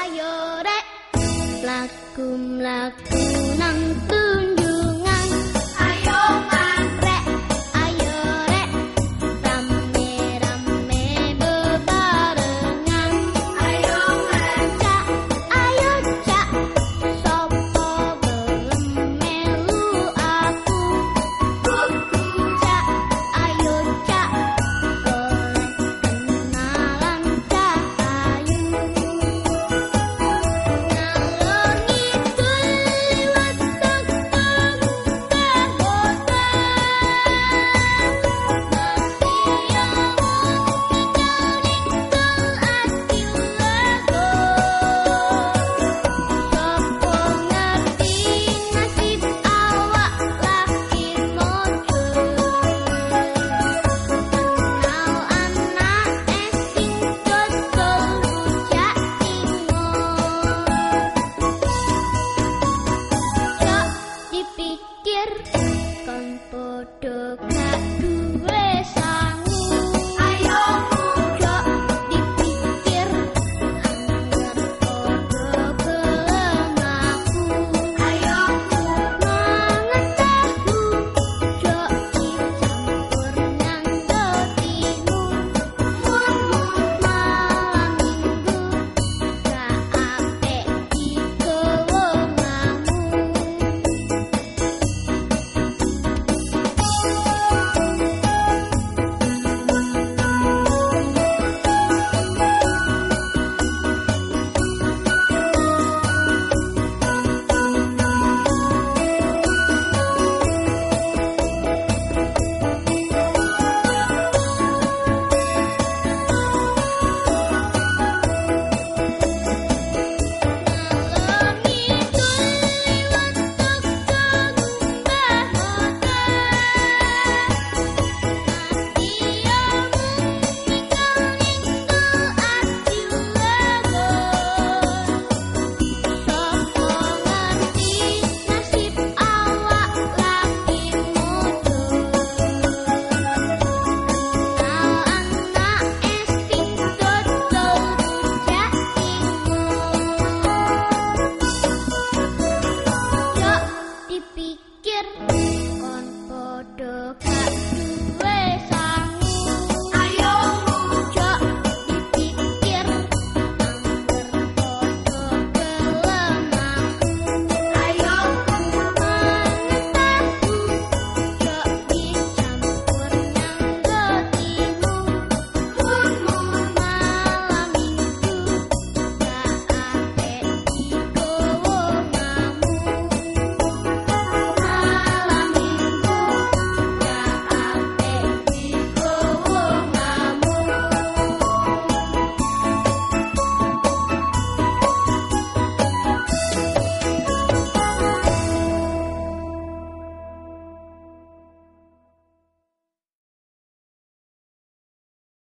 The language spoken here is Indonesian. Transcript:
Ayo rek, laku laku